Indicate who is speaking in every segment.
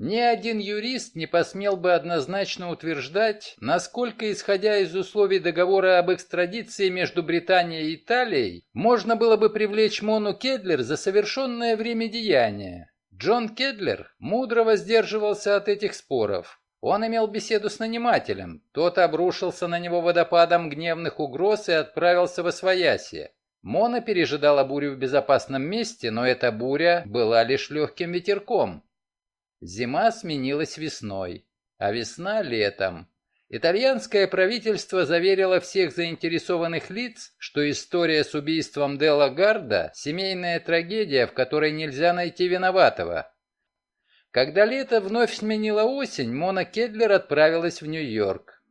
Speaker 1: Ни один юрист не посмел бы однозначно утверждать, насколько, исходя из условий договора об экстрадиции между Британией и Италией, можно было бы привлечь Мону Кедлер за совершенное время деяния. Джон Кедлер мудро воздерживался от этих споров. Он имел беседу с нанимателем, тот обрушился на него водопадом гневных угроз и отправился во своясье. Мона пережидала бурю в безопасном месте, но эта буря была лишь легким ветерком. Зима сменилась весной, а весна — летом. Итальянское правительство заверило всех заинтересованных лиц, что история с убийством Делла Гарда – семейная трагедия, в которой нельзя найти виноватого. Когда лето вновь сменило осень, Мона Кедлер отправилась в Нью-Йорк.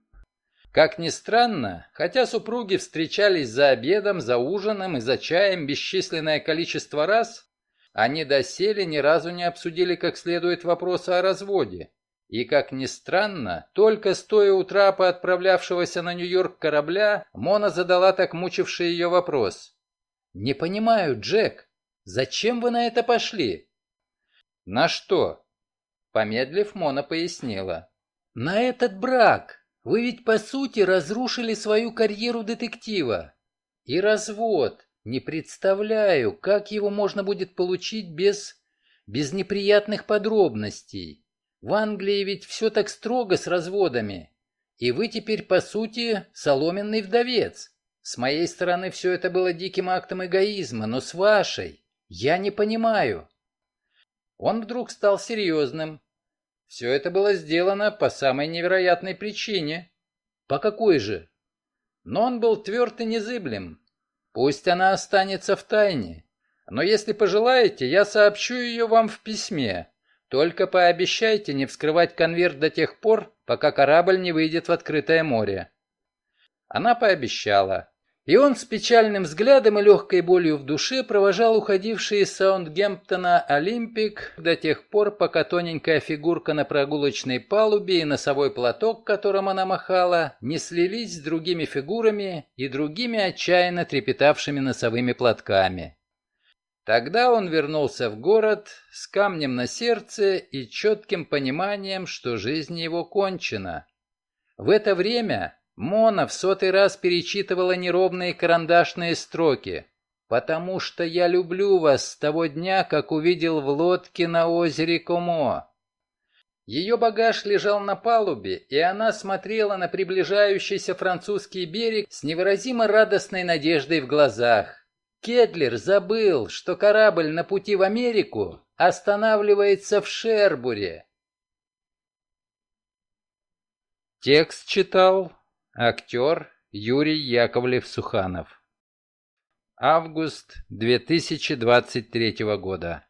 Speaker 1: Как ни странно, хотя супруги встречались за обедом, за ужином и за чаем бесчисленное количество раз, они доселе ни разу не обсудили как следует вопросы о разводе. И, как ни странно, только стоя у трапа отправлявшегося на Нью-Йорк корабля, Мона задала так мучивший ее вопрос. «Не понимаю, Джек, зачем вы на это пошли?» «На что?» Помедлив, Мона пояснила. «На этот брак. Вы ведь, по сути, разрушили свою карьеру детектива. И развод. Не представляю, как его можно будет получить без... без неприятных подробностей. В Англии ведь все так строго с разводами. И вы теперь, по сути, соломенный вдовец. С моей стороны все это было диким актом эгоизма, но с вашей... Я не понимаю. Он вдруг стал серьезным. Все это было сделано по самой невероятной причине. По какой же? Но он был тверд и незыблем. Пусть она останется в тайне. Но если пожелаете, я сообщу ее вам в письме. Только пообещайте не вскрывать конверт до тех пор, пока корабль не выйдет в открытое море». Она пообещала. И он с печальным взглядом и легкой болью в душе провожал уходивший из Саундгемптона Олимпик до тех пор, пока тоненькая фигурка на прогулочной палубе и носовой платок, которым она махала, не слились с другими фигурами и другими отчаянно трепетавшими носовыми платками. Тогда он вернулся в город с камнем на сердце и четким пониманием, что жизнь его кончена. В это время Мона в сотый раз перечитывала неровные карандашные строки. «Потому что я люблю вас с того дня, как увидел в лодке на озере Комо». Ее багаж лежал на палубе, и она смотрела на приближающийся французский берег с невыразимо радостной надеждой в глазах. Кедлер забыл, что корабль на пути в Америку останавливается в Шербуре. Текст читал Актер Юрий Яковлев-Суханов. Август 2023 года.